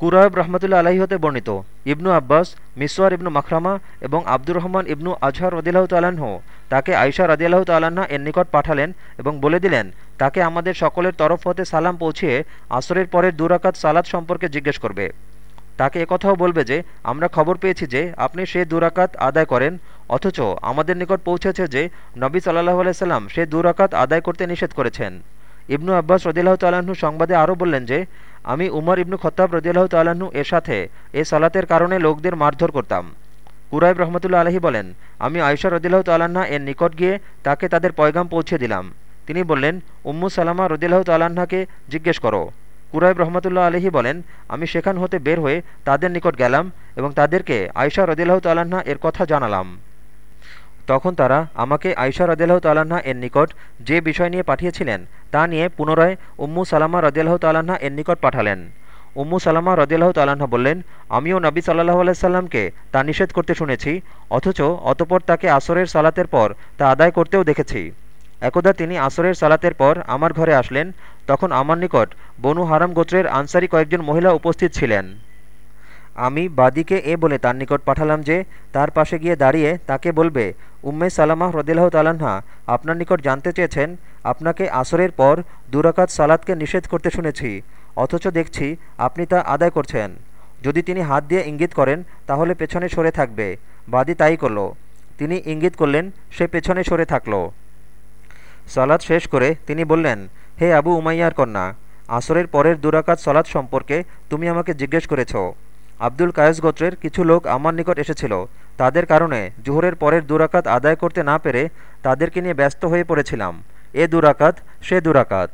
কুরায়ব রহমতুল্লা আলাহি হতে বর্ণিত। ইবনু আব্বাস, মিসওয়ার ইবনু মাখরামা এবং আব্দুর রহমান ইবনু আজহর রদিল্লাহ তাল্লাহ্ন তাকে আয়সা রদিয়াল্লাহ তাল্লাহা এর নিকট পাঠালেন এবং বলে দিলেন, তাকে আমাদের সকলের তরফ হতে সালাম পৌঁছিয়ে আসরের পরের দুরাকাত সালাদ সম্পর্কে জিজ্ঞেস করবে। তাকে একথাও বলবে যে, আমরা খবর পেয়েছি যে, আপনি সে দুরাকাত আদায় করেন, অথচ আমাদের নিকট পৌঁছেছে যে, নবী সাল্লাহ আলাইসাল্লাম সে দুরাকাত আদায় করতে নিষেধ করেছেন। ইবনু আব্বাস রদিল্লাহ তাল্লাহ্ন সংবাদে আরও বললেন যে, আমি উমর ইবনু খত্তাব রদিয়াল্লাহ তাল্লাহ্ন এর সাথে এ সালাতের কারণে লোকদের মারধর করতাম। কুরাইব রহমতুল্লা আলহী বলেন, আমি আয়সা রদিল্লাহ তাল্লাহা এর নিকট গিয়ে তাকে তাদের পয়গাম পৌঁছে দিলাম। তিনি বললেন, উম্মু সালামা রদিল্লাহ তাল্লাহাকে জিজ্ঞেস করো। কুরাইব রহমতুল্লাহ আলহী বলেন, আমি সেখান হতে বের হয়ে তাদের নিকট গেলাম এবং তাদেরকে আয়সা রদিল্লাহ তাল্লাহা এর কথা জানালাম। তখন তারা আমাকে আয়সা রদিল্লাহ তাল্লাহা এর নিকট যে বিষয় নিয়ে পাঠিয়েছিলেন, তা নিয়ে পুনরায় উম্মু সালামা রদিল্লাহ তাল্লাহা এর নিকট পাঠালেন। উম্মু সালামা রদিল্লাহ তাল্লাহা বললেন, আমিও নবী সাল্লাহ আলাইসাল্লামকে তা নিষেধ করতে শুনেছি, অথচ অতপর তাকে আসরের সালাতের পর তা আদায় করতেও দেখেছি। একদা তিনি আসরের সালাতের পর আমার ঘরে আসলেন, তখন আমার নিকট বনু হারাম গোত্রের আনসারি কয়েকজন মহিলা উপস্থিত ছিলেন। আমি বাদিকে এ বলে তার নিকট পাঠালাম যে, তার পাশে গিয়ে দাঁড়িয়ে তাকে বলবে, উম্মে সালামাহ রদিল্লাহ তালাহা আপনার নিকট জানতে চেয়েছেন, আপনাকে আসরের পর দুরাকাত সালাদকে নিষেধ করতে শুনেছি, অথচ দেখছি আপনি তা আদায় করছেন। যদি তিনি হাত দিয়ে ইঙ্গিত করেন, তাহলে পেছনে সরে থাকবে। বাদি তাই করল। তিনি ইঙ্গিত করলেন, সে পেছনে সরে থাকল। সালাদ শেষ করে তিনি বললেন, হে আবু উমাইয়ার কন্যা, আসরের পরের দুরাকাত সালাদ সম্পর্কে তুমি আমাকে জিজ্ঞেস করেছ। আব্দুল কায়েস গোত্রের কিছু লোক আমার নিকট এসেছিল। তাদের কারণে জুহরের পরের দুরাকাত আদায় করতে না পেরে তাদেরকে নিয়ে ব্যস্ত হয়ে পড়েছিলাম। এ দুরাকাত, সে দুরাকাত।